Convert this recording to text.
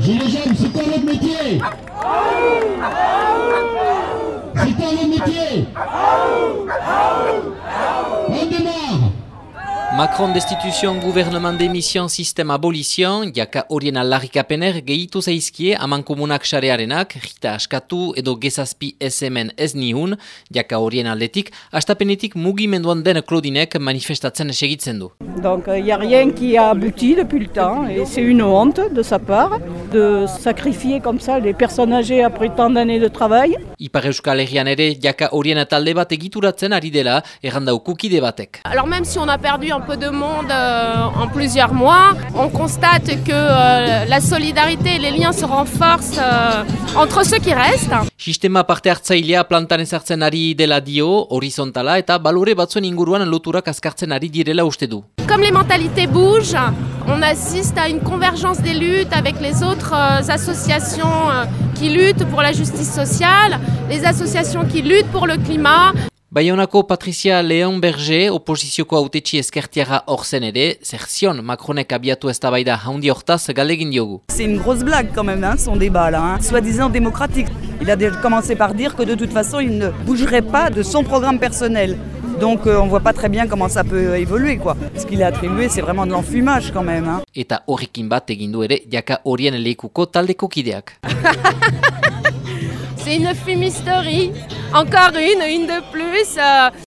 Gilets jaunes, c'est quoi votre métier. C'est quoi votre métier. On démarre Macron destitution gouvernement démission système abolition, jaka horien aldarrikapener gehitu zaizkie amankomunak sarearenak, jita askatu edo gezazpi ez hemen ez nihun, jaka horien aldetik, astapenetik mugimenduan den Claudinek manifestatzen segitzen du. Donc il n'y a rien qui a abouti depuis le temps et c'est une honte de sa part de sacrifier comme ça les personnes âgées après tant d'années de travail. Ipar Euskal Herrian ere jaka horien talde bat egituratzen ari dela errandau kukide batek. Alors même si on a perdu un peu de monde euh, en plusieurs mois, on constate que euh, la solidarité et les liens se renforcent euh, entre ceux qui restent. Sistema parte hartzailea plantan ezartzen ari dela dio, horizontala eta balore batzuen inguruan loturak azkartzen ari direla uste du. Comme les mentalités bougent, on assiste à une convergence des luttes avec les autres euh, associations euh, qui luttent pour la justice sociale, les associations qui luttent pour le climat. Baionako Patricia Leon Berger oposizioko autetxi eskertiara hor zen ere, zer zion Macronek abiatu eztabaida haundi hortaz galdegin diogu. C'est une grosse blague quand même, hein, son débat là, hein. soi-disant démocratique. Il a déjà commencé par dire que de toute façon, il ne bougerait pas de son programme personnel. Donc euh, on voit pas très bien comment ça peut évoluer quoi. Ce qu'il a attribué, c'est vraiment de l'enfumage quand même. Hein. Eta horrekin bat egin du ere jaka horien lekuko taldeko kideak. C'est une fumisterie, encore une, une de plus. euh,